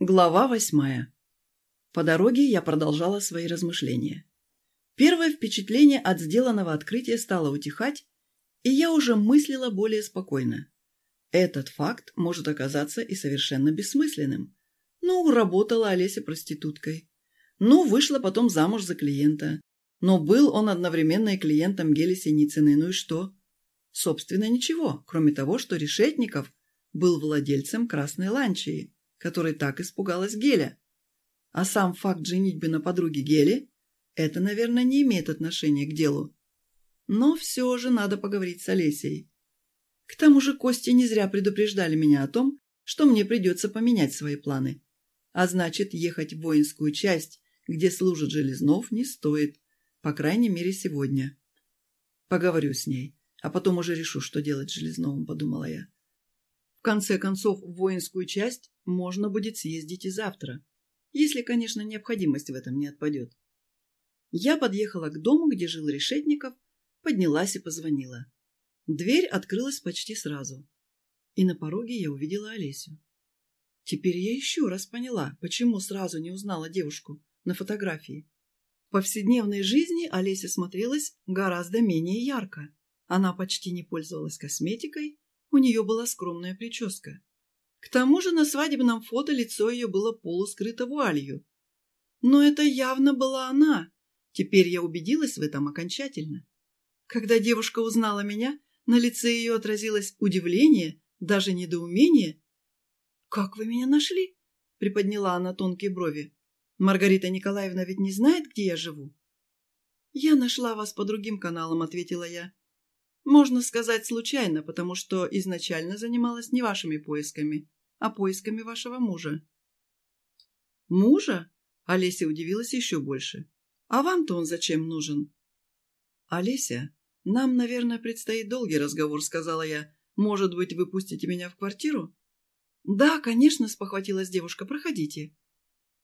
Глава восьмая. По дороге я продолжала свои размышления. Первое впечатление от сделанного открытия стало утихать, и я уже мыслила более спокойно. Этот факт может оказаться и совершенно бессмысленным. Ну, работала Олеся проституткой. Ну, вышла потом замуж за клиента. Но был он одновременно и клиентом Гели Синицыной. Ну и что? Собственно, ничего, кроме того, что Решетников был владельцем Красной Ланчии которой так испугалась Геля. А сам факт женитьбы на подруге Гели – это, наверное, не имеет отношения к делу. Но все же надо поговорить с Олесей. К тому же Кости не зря предупреждали меня о том, что мне придется поменять свои планы. А значит, ехать в воинскую часть, где служит Железнов, не стоит. По крайней мере, сегодня. Поговорю с ней, а потом уже решу, что делать с Железновым, подумала я. В конце концов, в воинскую часть можно будет съездить и завтра, если, конечно, необходимость в этом не отпадет. Я подъехала к дому, где жил Решетников, поднялась и позвонила. Дверь открылась почти сразу. И на пороге я увидела Олесю. Теперь я еще раз поняла, почему сразу не узнала девушку на фотографии. В повседневной жизни Олеся смотрелась гораздо менее ярко. Она почти не пользовалась косметикой, у нее была скромная прическа. К тому же на свадебном фото лицо ее было полускрыто вуалью. Но это явно была она. Теперь я убедилась в этом окончательно. Когда девушка узнала меня, на лице ее отразилось удивление, даже недоумение. «Как вы меня нашли?» — приподняла она тонкие брови. «Маргарита Николаевна ведь не знает, где я живу?» «Я нашла вас по другим каналам», — ответила я. Можно сказать случайно, потому что изначально занималась не вашими поисками, а поисками вашего мужа. Мужа? Олеся удивилась еще больше. А вам-то он зачем нужен? Олеся, нам, наверное, предстоит долгий разговор, сказала я. Может быть, вы пустите меня в квартиру? Да, конечно, спохватилась девушка, проходите.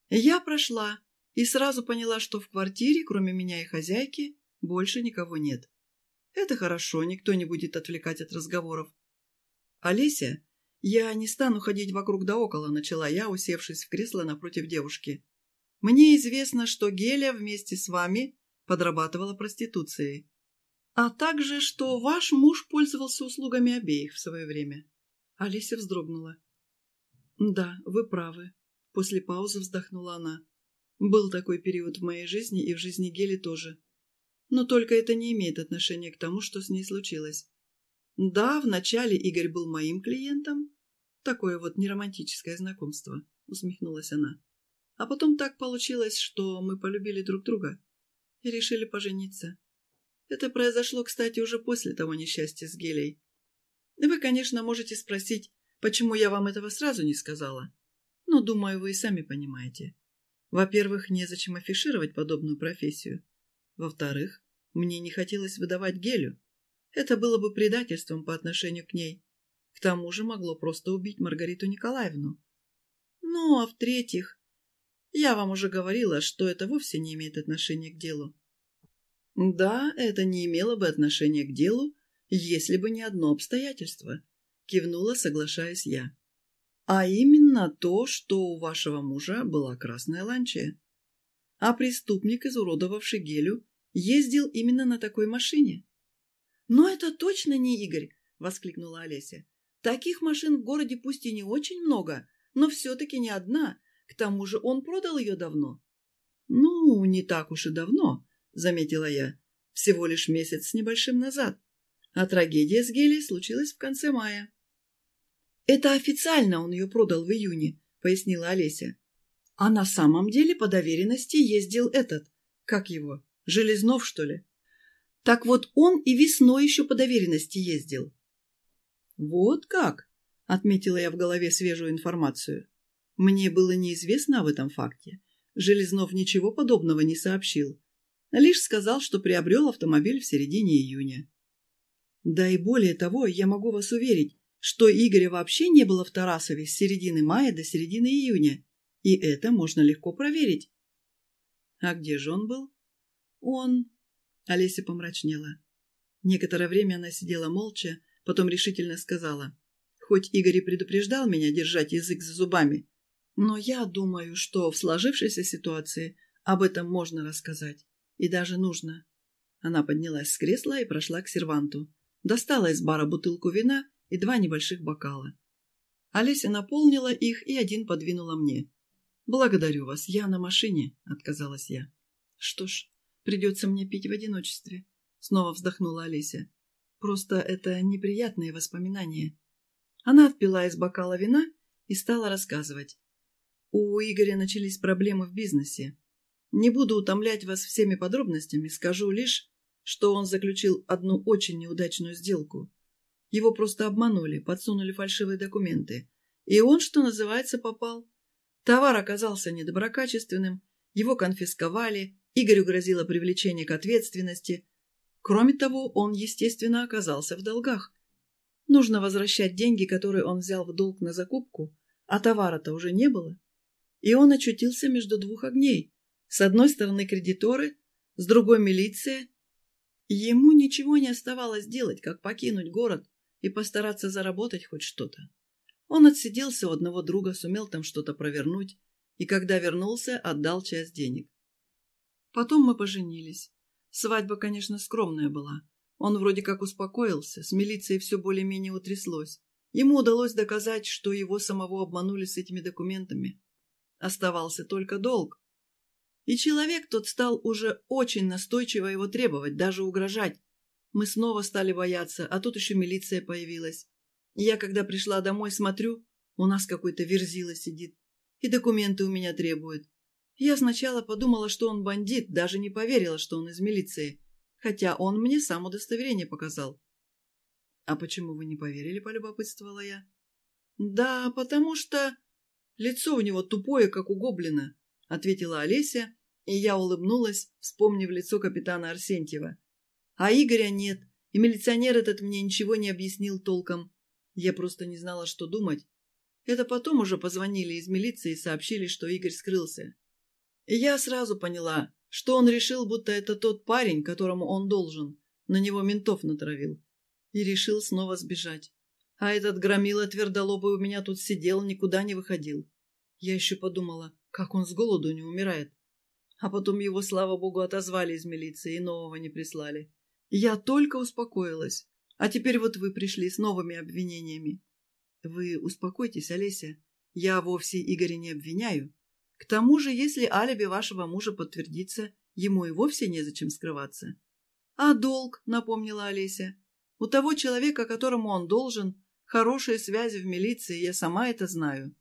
Я прошла и сразу поняла, что в квартире, кроме меня и хозяйки, больше никого нет. Это хорошо, никто не будет отвлекать от разговоров. Олеся, я не стану ходить вокруг да около, начала я, усевшись в кресло напротив девушки. Мне известно, что Геля вместе с вами подрабатывала проституцией. А также, что ваш муж пользовался услугами обеих в свое время. Олеся вздрогнула. Да, вы правы. После паузы вздохнула она. Был такой период в моей жизни и в жизни Гели тоже. Но только это не имеет отношения к тому, что с ней случилось. Да, вначале Игорь был моим клиентом. Такое вот неромантическое знакомство, усмехнулась она. А потом так получилось, что мы полюбили друг друга и решили пожениться. Это произошло, кстати, уже после того несчастья с Гелей. Вы, конечно, можете спросить, почему я вам этого сразу не сказала. Но, думаю, вы и сами понимаете. Во-первых, незачем афишировать подобную профессию. Во-вторых, мне не хотелось выдавать Гелю. Это было бы предательством по отношению к ней. К тому же могло просто убить Маргариту Николаевну. Ну, а в-третьих, я вам уже говорила, что это вовсе не имеет отношения к делу. Да, это не имело бы отношения к делу, если бы не одно обстоятельство, кивнула, соглашаясь я. А именно то, что у вашего мужа была красная ланчия а преступник, изуродовавший Гелю, ездил именно на такой машине. «Но это точно не Игорь!» — воскликнула Олеся. «Таких машин в городе пусть и не очень много, но все-таки не одна. К тому же он продал ее давно». «Ну, не так уж и давно», — заметила я. «Всего лишь месяц с небольшим назад. А трагедия с Гелей случилась в конце мая». «Это официально он ее продал в июне», — пояснила Олеся. А на самом деле по доверенности ездил этот, как его, Железнов, что ли? Так вот он и весной еще по доверенности ездил. Вот как, отметила я в голове свежую информацию. Мне было неизвестно об этом факте. Железнов ничего подобного не сообщил. Лишь сказал, что приобрел автомобиль в середине июня. Да и более того, я могу вас уверить, что Игоря вообще не было в Тарасове с середины мая до середины июня, и это можно легко проверить. А где же он был? Он... Олеся помрачнела. Некоторое время она сидела молча, потом решительно сказала. Хоть Игорь и предупреждал меня держать язык за зубами, Но я думаю, что в сложившейся ситуации об этом можно рассказать. И даже нужно. Она поднялась с кресла и прошла к серванту. Достала из бара бутылку вина и два небольших бокала. Олеся наполнила их и один подвинула мне. «Благодарю вас, я на машине», — отказалась я. «Что ж, придется мне пить в одиночестве», — снова вздохнула Олеся. «Просто это неприятные воспоминания». Она отпила из бокала вина и стала рассказывать. У Игоря начались проблемы в бизнесе. Не буду утомлять вас всеми подробностями, скажу лишь, что он заключил одну очень неудачную сделку. Его просто обманули, подсунули фальшивые документы. И он, что называется, попал. Товар оказался недоброкачественным, его конфисковали, Игорю грозило привлечение к ответственности. Кроме того, он, естественно, оказался в долгах. Нужно возвращать деньги, которые он взял в долг на закупку, а товара-то уже не было и он очутился между двух огней. С одной стороны кредиторы, с другой милиция. Ему ничего не оставалось делать, как покинуть город и постараться заработать хоть что-то. Он отсиделся у одного друга, сумел там что-то провернуть, и когда вернулся, отдал часть денег. Потом мы поженились. Свадьба, конечно, скромная была. Он вроде как успокоился, с милицией все более-менее утряслось. Ему удалось доказать, что его самого обманули с этими документами. Оставался только долг. И человек тот стал уже очень настойчиво его требовать, даже угрожать. Мы снова стали бояться, а тут еще милиция появилась. Я, когда пришла домой, смотрю, у нас какой-то верзила сидит. И документы у меня требует. Я сначала подумала, что он бандит, даже не поверила, что он из милиции. Хотя он мне сам удостоверение показал. «А почему вы не поверили?» – полюбопытствовала я. «Да, потому что...» Лицо у него тупое, как у гоблина», — ответила Олеся, и я улыбнулась, вспомнив лицо капитана Арсентьева. «А Игоря нет, и милиционер этот мне ничего не объяснил толком. Я просто не знала, что думать. Это потом уже позвонили из милиции и сообщили, что Игорь скрылся. И я сразу поняла, что он решил, будто это тот парень, которому он должен. На него ментов натравил. И решил снова сбежать. А этот громила твердолобый у меня тут сидел, никуда не выходил. Я еще подумала, как он с голоду не умирает. А потом его, слава богу, отозвали из милиции и нового не прислали. Я только успокоилась. А теперь вот вы пришли с новыми обвинениями. Вы успокойтесь, Олеся. Я вовсе Игоря не обвиняю. К тому же, если алиби вашего мужа подтвердится, ему и вовсе незачем скрываться. А долг, напомнила Олеся. У того человека, которому он должен, хорошие связи в милиции, я сама это знаю.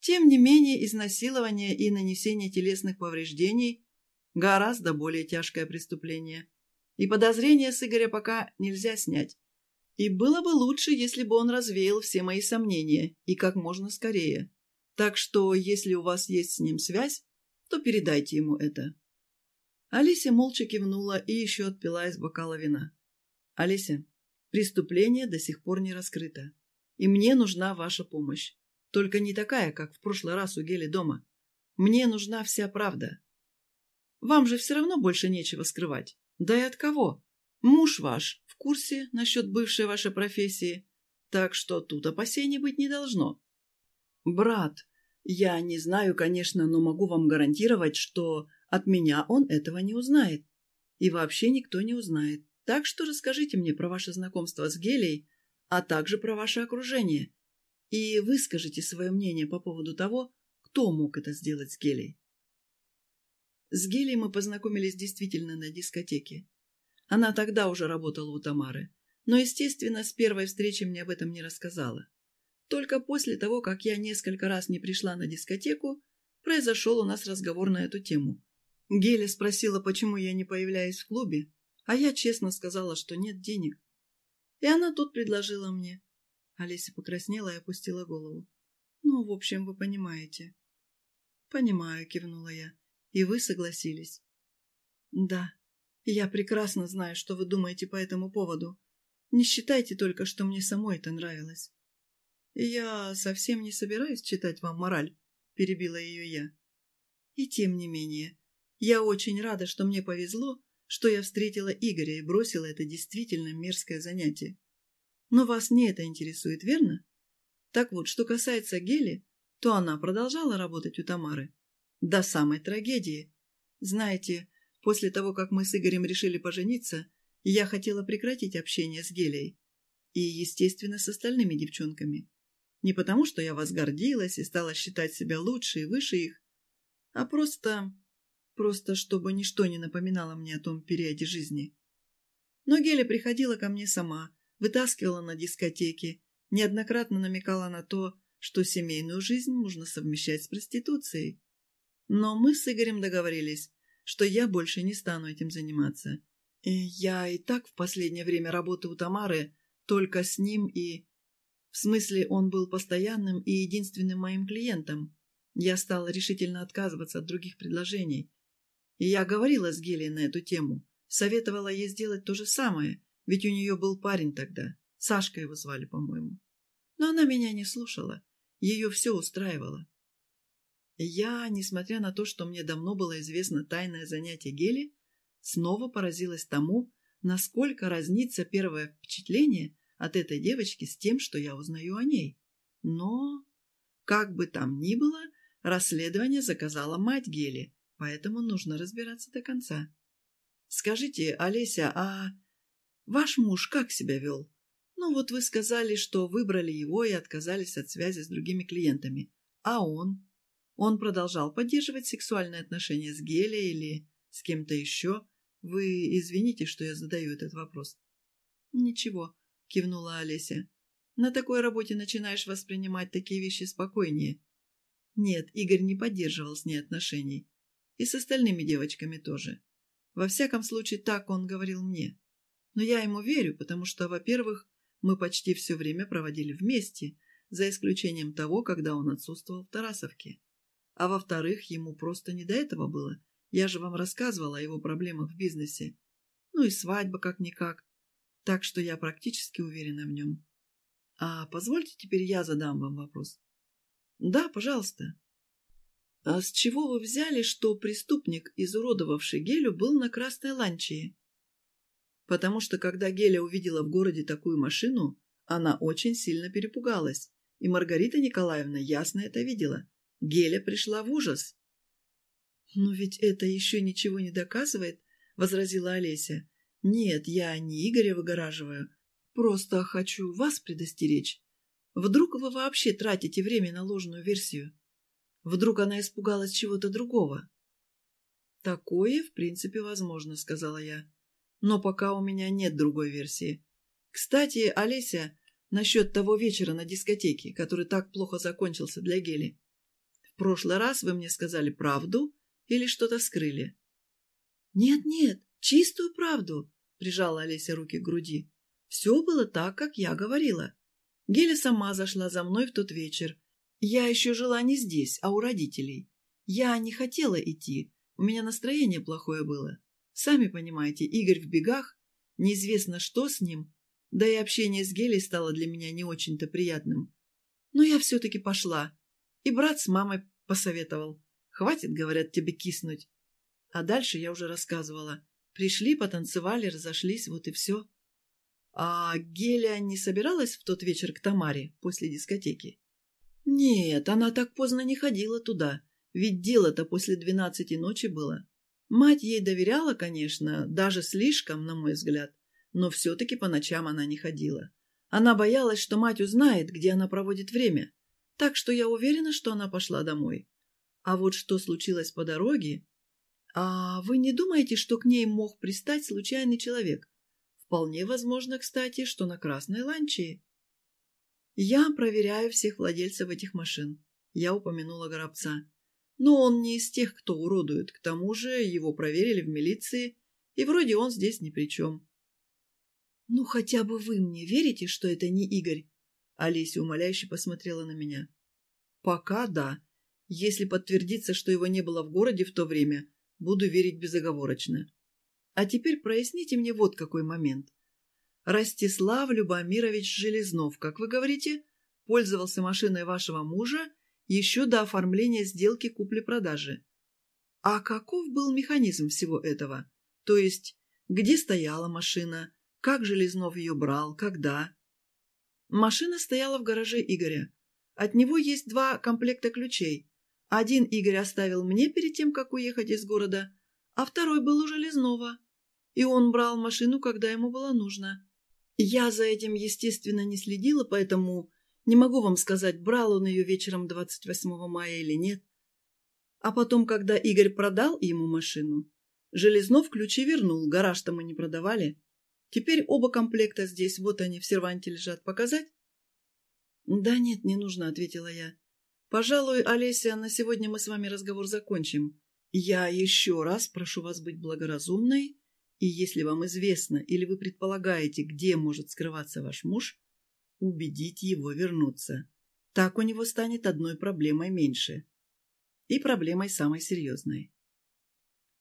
Тем не менее, изнасилование и нанесение телесных повреждений – гораздо более тяжкое преступление. И подозрения с Игоря пока нельзя снять. И было бы лучше, если бы он развеял все мои сомнения, и как можно скорее. Так что, если у вас есть с ним связь, то передайте ему это. Алися молча кивнула и еще отпила из бокала вина. «Алися, преступление до сих пор не раскрыто, и мне нужна ваша помощь. Только не такая, как в прошлый раз у Гели дома. Мне нужна вся правда. Вам же все равно больше нечего скрывать. Да и от кого? Муж ваш в курсе насчет бывшей вашей профессии, так что тут опасений быть не должно. Брат, я не знаю, конечно, но могу вам гарантировать, что от меня он этого не узнает. И вообще никто не узнает. Так что расскажите мне про ваше знакомство с Гелей, а также про ваше окружение и выскажите свое мнение по поводу того, кто мог это сделать с Гелей. С Гелей мы познакомились действительно на дискотеке. Она тогда уже работала у Тамары, но, естественно, с первой встречи мне об этом не рассказала. Только после того, как я несколько раз не пришла на дискотеку, произошел у нас разговор на эту тему. Геля спросила, почему я не появляюсь в клубе, а я честно сказала, что нет денег. И она тут предложила мне. Олеся покраснела и опустила голову. «Ну, в общем, вы понимаете». «Понимаю», — кивнула я. «И вы согласились?» «Да. Я прекрасно знаю, что вы думаете по этому поводу. Не считайте только, что мне самой это нравилось». «Я совсем не собираюсь читать вам мораль», — перебила ее я. «И тем не менее, я очень рада, что мне повезло, что я встретила Игоря и бросила это действительно мерзкое занятие. Но вас не это интересует, верно? Так вот, что касается Гели, то она продолжала работать у Тамары. До самой трагедии. Знаете, после того, как мы с Игорем решили пожениться, я хотела прекратить общение с Гелией. И, естественно, с остальными девчонками. Не потому, что я вас гордилась и стала считать себя лучше и выше их, а просто... просто чтобы ничто не напоминало мне о том периоде жизни. Но Геля приходила ко мне сама, вытаскивала на дискотеки, неоднократно намекала на то, что семейную жизнь нужно совмещать с проституцией. Но мы с Игорем договорились, что я больше не стану этим заниматься. И я и так в последнее время работаю у Тамары только с ним и... В смысле, он был постоянным и единственным моим клиентом. Я стала решительно отказываться от других предложений. И я говорила с Гелией на эту тему, советовала ей сделать то же самое, ведь у нее был парень тогда, Сашка его звали, по-моему. Но она меня не слушала, ее все устраивало. Я, несмотря на то, что мне давно было известно тайное занятие Гели, снова поразилась тому, насколько разнится первое впечатление от этой девочки с тем, что я узнаю о ней. Но, как бы там ни было, расследование заказала мать Гели, поэтому нужно разбираться до конца. Скажите, Олеся, а ваш муж как себя вел? Ну вот вы сказали, что выбрали его и отказались от связи с другими клиентами. А он? Он продолжал поддерживать сексуальные отношения с Гелей или с кем-то еще? Вы извините, что я задаю этот вопрос. Ничего, кивнула Олеся. На такой работе начинаешь воспринимать такие вещи спокойнее. Нет, Игорь не поддерживал с ней отношений. И с остальными девочками тоже. Во всяком случае, так он говорил мне. Но я ему верю, потому что, во-первых, мы почти все время проводили вместе, за исключением того, когда он отсутствовал в Тарасовке. А во-вторых, ему просто не до этого было. Я же вам рассказывала о его проблемах в бизнесе. Ну и свадьба как-никак. Так что я практически уверена в нем. А позвольте теперь я задам вам вопрос. Да, пожалуйста. А с чего вы взяли, что преступник, изуродовавший Гелю, был на красной ланчии? Потому что, когда Геля увидела в городе такую машину, она очень сильно перепугалась, и Маргарита Николаевна ясно это видела. Геля пришла в ужас. «Но ведь это еще ничего не доказывает», — возразила Олеся. «Нет, я не Игоря выгораживаю. Просто хочу вас предостеречь. Вдруг вы вообще тратите время на ложную версию? Вдруг она испугалась чего-то другого?» «Такое, в принципе, возможно», — сказала я. «Но пока у меня нет другой версии. Кстати, Олеся, насчет того вечера на дискотеке, который так плохо закончился для Гели. Прошлый раз вы мне сказали правду или что-то скрыли?» «Нет-нет, чистую правду», — прижала Олеся руки к груди. «Все было так, как я говорила. Геля сама зашла за мной в тот вечер. Я еще жила не здесь, а у родителей. Я не хотела идти, у меня настроение плохое было. Сами понимаете, Игорь в бегах, неизвестно что с ним, да и общение с Гелей стало для меня не очень-то приятным. Но я все-таки пошла, и брат с мамой посоветовал. Хватит, говорят, тебе киснуть. А дальше я уже рассказывала. Пришли, потанцевали, разошлись, вот и все. А Геля не собиралась в тот вечер к Тамаре после дискотеки? Нет, она так поздно не ходила туда, ведь дело-то после двенадцати ночи было. Мать ей доверяла, конечно, даже слишком, на мой взгляд, но все-таки по ночам она не ходила. Она боялась, что мать узнает, где она проводит время, так что я уверена, что она пошла домой. А вот что случилось по дороге... А вы не думаете, что к ней мог пристать случайный человек? Вполне возможно, кстати, что на Красной Ланчии. Я проверяю всех владельцев этих машин. Я упомянула Горобца. Но он не из тех, кто уродует. К тому же его проверили в милиции, и вроде он здесь ни при чем. «Ну, хотя бы вы мне верите, что это не Игорь?» Олеся умоляюще посмотрела на меня. «Пока да. Если подтвердится, что его не было в городе в то время, буду верить безоговорочно. А теперь проясните мне вот какой момент. Ростислав Любомирович Железнов, как вы говорите, пользовался машиной вашего мужа еще до оформления сделки купли-продажи. А каков был механизм всего этого? То есть, где стояла машина, как Железнов ее брал, когда? Машина стояла в гараже Игоря. От него есть два комплекта ключей. Один Игорь оставил мне перед тем, как уехать из города, а второй был у Железного. И он брал машину, когда ему было нужно. Я за этим, естественно, не следила, поэтому не могу вам сказать, брал он ее вечером 28 мая или нет. А потом, когда Игорь продал ему машину, Железнов ключи вернул, гараж-то мы не продавали. Теперь оба комплекта здесь, вот они в серванте лежат. Показать? «Да нет, не нужно», — ответила я. «Пожалуй, Олеся, на сегодня мы с вами разговор закончим. Я еще раз прошу вас быть благоразумной, и если вам известно или вы предполагаете, где может скрываться ваш муж, убедить его вернуться. Так у него станет одной проблемой меньше. И проблемой самой серьезной.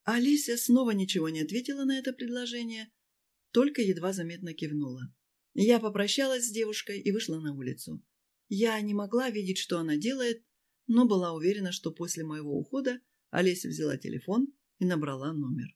Алисия снова ничего не ответила на это предложение, только едва заметно кивнула. Я попрощалась с девушкой и вышла на улицу. Я не могла видеть, что она делает, но была уверена, что после моего ухода Олеся взяла телефон и набрала номер.